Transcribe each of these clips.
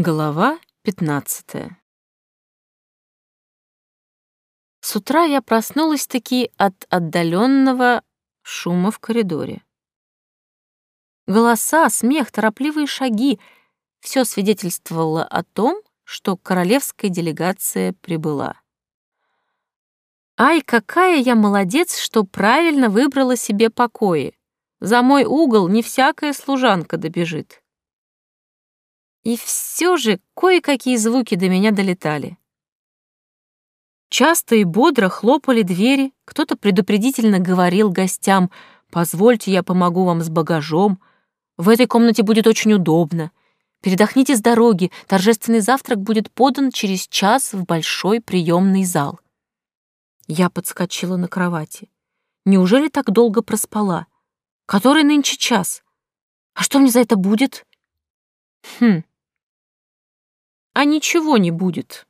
Глава 15 С утра я проснулась-таки от отдаленного шума в коридоре. Голоса, смех, торопливые шаги — все свидетельствовало о том, что королевская делегация прибыла. Ай, какая я молодец, что правильно выбрала себе покои. За мой угол не всякая служанка добежит. И все же кое-какие звуки до меня долетали. Часто и бодро хлопали двери, кто-то предупредительно говорил гостям «Позвольте, я помогу вам с багажом. В этой комнате будет очень удобно. Передохните с дороги, торжественный завтрак будет подан через час в большой приемный зал». Я подскочила на кровати. Неужели так долго проспала? Который нынче час? А что мне за это будет? Хм, а ничего не будет.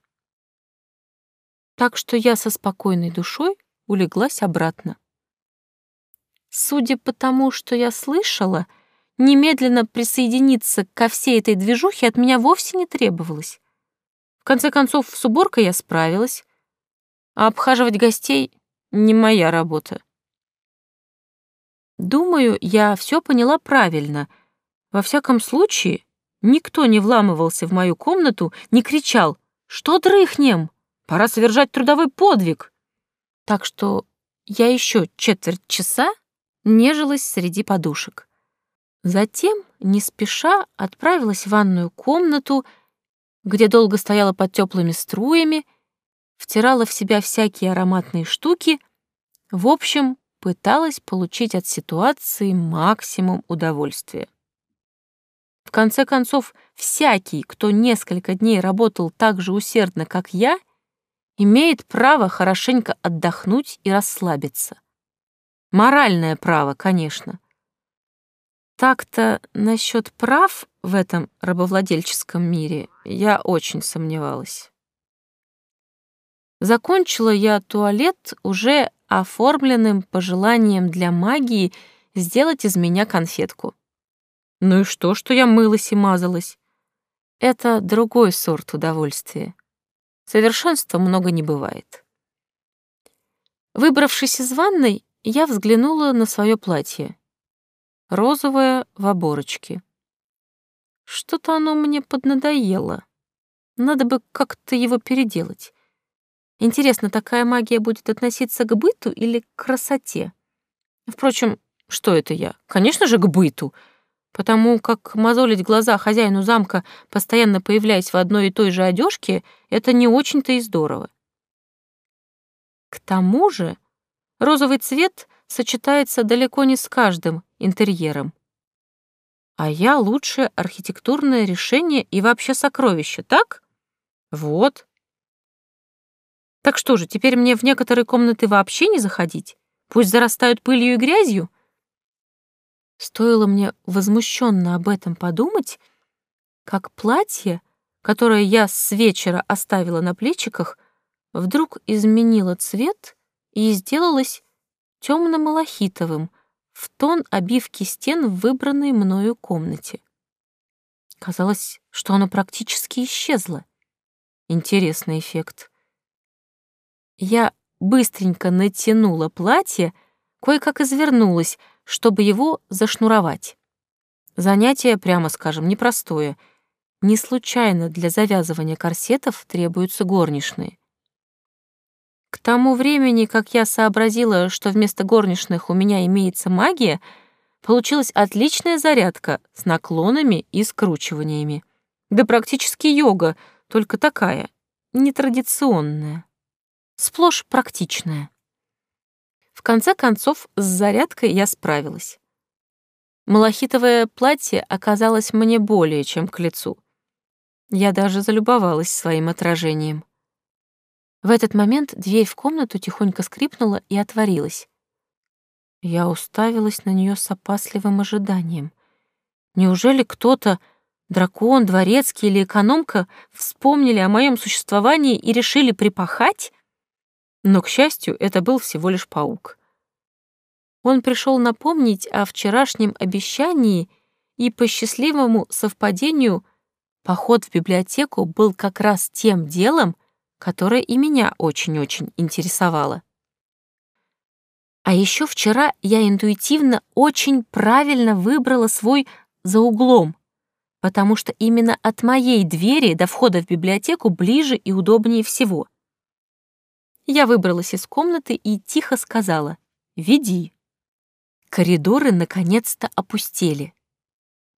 Так что я со спокойной душой улеглась обратно. Судя по тому, что я слышала, немедленно присоединиться ко всей этой движухе от меня вовсе не требовалось. В конце концов, с уборкой я справилась, а обхаживать гостей — не моя работа. Думаю, я все поняла правильно. Во всяком случае, Никто не вламывался в мою комнату, не кричал «Что дрыхнем? Пора совершать трудовой подвиг!» Так что я еще четверть часа нежилась среди подушек. Затем, не спеша, отправилась в ванную комнату, где долго стояла под теплыми струями, втирала в себя всякие ароматные штуки, в общем, пыталась получить от ситуации максимум удовольствия. В конце концов, всякий, кто несколько дней работал так же усердно, как я, имеет право хорошенько отдохнуть и расслабиться. Моральное право, конечно. Так-то насчет прав в этом рабовладельческом мире я очень сомневалась. Закончила я туалет уже оформленным пожеланием для магии сделать из меня конфетку. Ну и что, что я мылась и мазалась? Это другой сорт удовольствия. Совершенства много не бывает. Выбравшись из ванной, я взглянула на свое платье. Розовое в оборочке. Что-то оно мне поднадоело. Надо бы как-то его переделать. Интересно, такая магия будет относиться к быту или к красоте? Впрочем, что это я? Конечно же, к быту — потому как мозолить глаза хозяину замка, постоянно появляясь в одной и той же одежке, это не очень-то и здорово. К тому же розовый цвет сочетается далеко не с каждым интерьером. А я лучшее архитектурное решение и вообще сокровище, так? Вот. Так что же, теперь мне в некоторые комнаты вообще не заходить? Пусть зарастают пылью и грязью? Стоило мне возмущенно об этом подумать, как платье, которое я с вечера оставила на плечиках, вдруг изменило цвет и сделалось темно-малахитовым в тон обивки стен в выбранной мною комнате. Казалось, что оно практически исчезло. Интересный эффект. Я быстренько натянула платье, кое-как извернулась, чтобы его зашнуровать. Занятие, прямо скажем, непростое. Не случайно для завязывания корсетов требуются горничные. К тому времени, как я сообразила, что вместо горничных у меня имеется магия, получилась отличная зарядка с наклонами и скручиваниями. Да практически йога, только такая, нетрадиционная, сплошь практичная. Конце концов, с зарядкой я справилась. Малахитовое платье оказалось мне более чем к лицу. Я даже залюбовалась своим отражением. В этот момент дверь в комнату тихонько скрипнула и отворилась. Я уставилась на нее с опасливым ожиданием. Неужели кто-то, дракон, дворецкий или экономка, вспомнили о моем существовании и решили припахать? Но, к счастью, это был всего лишь паук. Он пришел напомнить о вчерашнем обещании и по счастливому совпадению поход в библиотеку был как раз тем делом, которое и меня очень-очень интересовало. А еще вчера я интуитивно очень правильно выбрала свой за углом, потому что именно от моей двери до входа в библиотеку ближе и удобнее всего. Я выбралась из комнаты и тихо сказала «Веди». Коридоры наконец-то опустели.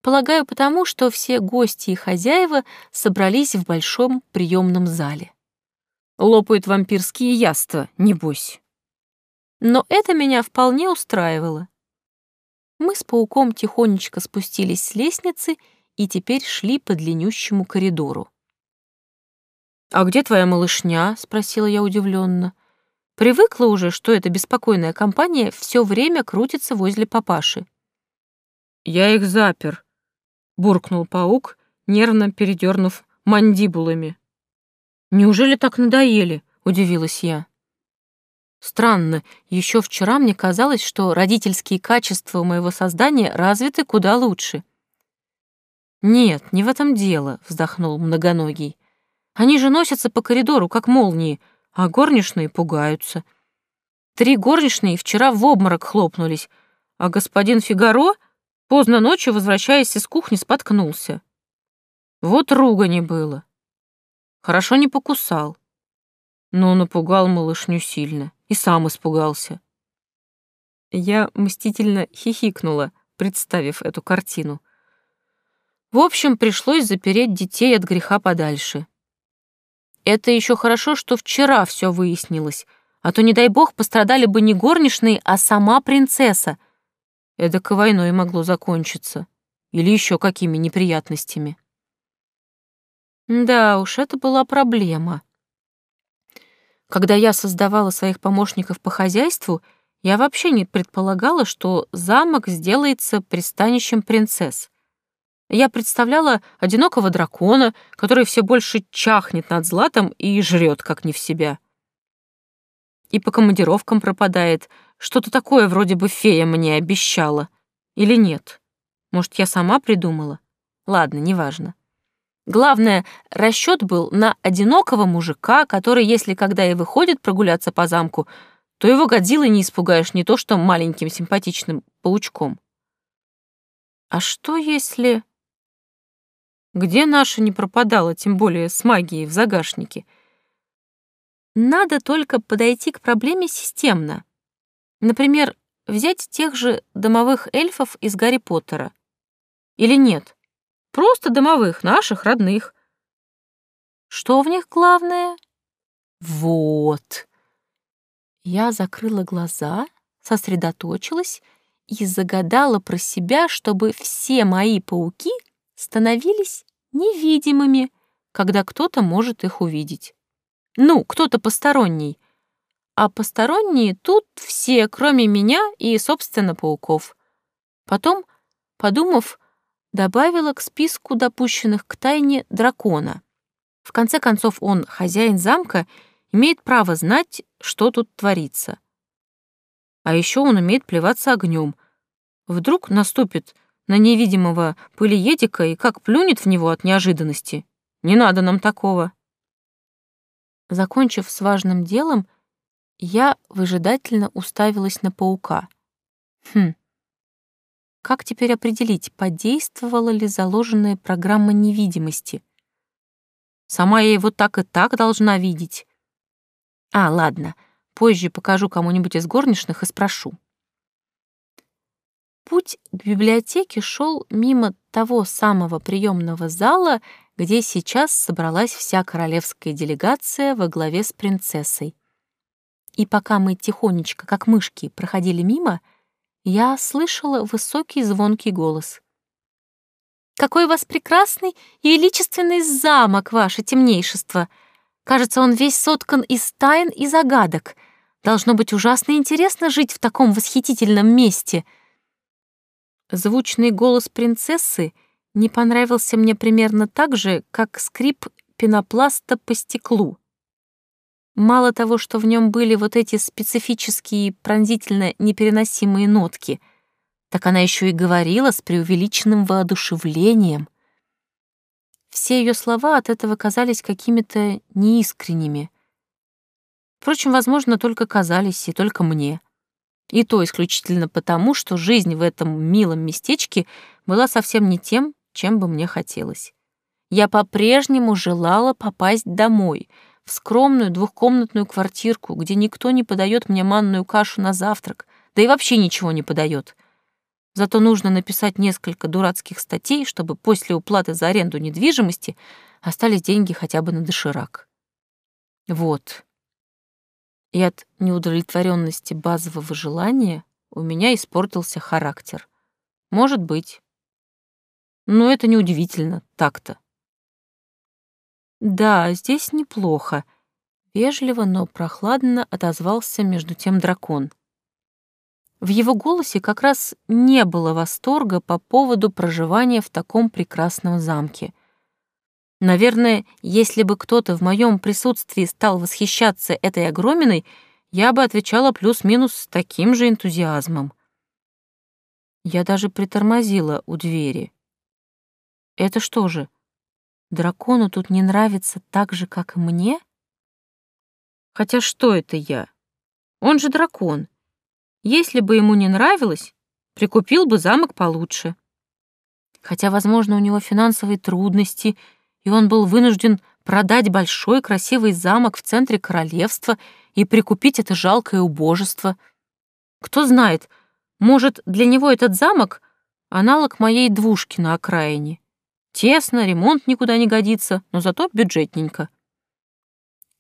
Полагаю, потому что все гости и хозяева собрались в большом приемном зале. Лопают вампирские яства, небось. Но это меня вполне устраивало. Мы с пауком тихонечко спустились с лестницы и теперь шли по длиннющему коридору. «А где твоя малышня?» — спросила я удивленно. Привыкла уже, что эта беспокойная компания все время крутится возле папаши. «Я их запер», — буркнул паук, нервно передернув мандибулами. «Неужели так надоели?» — удивилась я. Странно, еще вчера мне казалось, что родительские качества у моего создания развиты куда лучше. «Нет, не в этом дело», — вздохнул многоногий. «Они же носятся по коридору, как молнии, а горничные пугаются. Три горничные вчера в обморок хлопнулись, а господин Фигаро поздно ночью, возвращаясь из кухни, споткнулся. Вот ругани было. Хорошо не покусал, но напугал малышню сильно и сам испугался. Я мстительно хихикнула, представив эту картину. В общем, пришлось запереть детей от греха подальше. Это еще хорошо, что вчера все выяснилось, а то, не дай бог, пострадали бы не горничные, а сама принцесса. Эдак и войной могло закончиться. Или еще какими неприятностями. Да уж, это была проблема. Когда я создавала своих помощников по хозяйству, я вообще не предполагала, что замок сделается пристанищем принцесс. Я представляла одинокого дракона, который все больше чахнет над златом и жрет, как не в себя. И по командировкам пропадает. Что-то такое вроде бы фея мне обещала. Или нет? Может, я сама придумала? Ладно, неважно. Главное, расчет был на одинокого мужика, который, если когда и выходит прогуляться по замку, то его годзиллой не испугаешь не то что маленьким симпатичным паучком. А что если... Где наша не пропадала, тем более с магией в загашнике? Надо только подойти к проблеме системно. Например, взять тех же домовых эльфов из Гарри Поттера. Или нет? Просто домовых, наших, родных. Что в них главное? Вот. Я закрыла глаза, сосредоточилась и загадала про себя, чтобы все мои пауки становились невидимыми, когда кто-то может их увидеть. Ну, кто-то посторонний. А посторонние тут все, кроме меня и, собственно, пауков. Потом, подумав, добавила к списку допущенных к тайне дракона. В конце концов, он, хозяин замка, имеет право знать, что тут творится. А еще он умеет плеваться огнем. Вдруг наступит на невидимого пылеедика и как плюнет в него от неожиданности. Не надо нам такого. Закончив с важным делом, я выжидательно уставилась на паука. Хм, как теперь определить, подействовала ли заложенная программа невидимости? Сама я его так и так должна видеть. А, ладно, позже покажу кому-нибудь из горничных и спрошу. Путь к библиотеке шел мимо того самого приемного зала, где сейчас собралась вся королевская делегация во главе с принцессой. И пока мы тихонечко, как мышки, проходили мимо, я слышала высокий звонкий голос. «Какой у вас прекрасный и величественный замок, ваше темнейшество! Кажется, он весь соткан из тайн и загадок. Должно быть ужасно интересно жить в таком восхитительном месте!» Звучный голос принцессы не понравился мне примерно так же, как скрип пенопласта по стеклу. Мало того, что в нем были вот эти специфические пронзительно непереносимые нотки, так она еще и говорила с преувеличенным воодушевлением. все ее слова от этого казались какими-то неискренними. Впрочем, возможно, только казались и только мне. И то исключительно потому, что жизнь в этом милом местечке была совсем не тем, чем бы мне хотелось. Я по-прежнему желала попасть домой, в скромную двухкомнатную квартирку, где никто не подает мне манную кашу на завтрак, да и вообще ничего не подает. Зато нужно написать несколько дурацких статей, чтобы после уплаты за аренду недвижимости остались деньги хотя бы на доширак. Вот. И от неудовлетворенности базового желания у меня испортился характер. Может быть. Но это неудивительно, так-то. Да, здесь неплохо. Вежливо, но прохладно отозвался между тем дракон. В его голосе как раз не было восторга по поводу проживания в таком прекрасном замке. Наверное, если бы кто-то в моем присутствии стал восхищаться этой огроминой, я бы отвечала плюс-минус с таким же энтузиазмом. Я даже притормозила у двери. Это что же, дракону тут не нравится так же, как и мне? Хотя что это я? Он же дракон. Если бы ему не нравилось, прикупил бы замок получше. Хотя, возможно, у него финансовые трудности, и он был вынужден продать большой красивый замок в центре королевства и прикупить это жалкое убожество. Кто знает, может, для него этот замок — аналог моей двушки на окраине. Тесно, ремонт никуда не годится, но зато бюджетненько.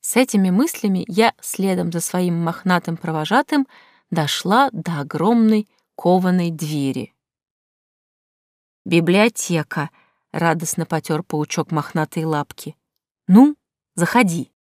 С этими мыслями я следом за своим мохнатым провожатым — дошла до огромной кованой двери. «Библиотека!» — радостно потер паучок мохнатые лапки. «Ну, заходи!»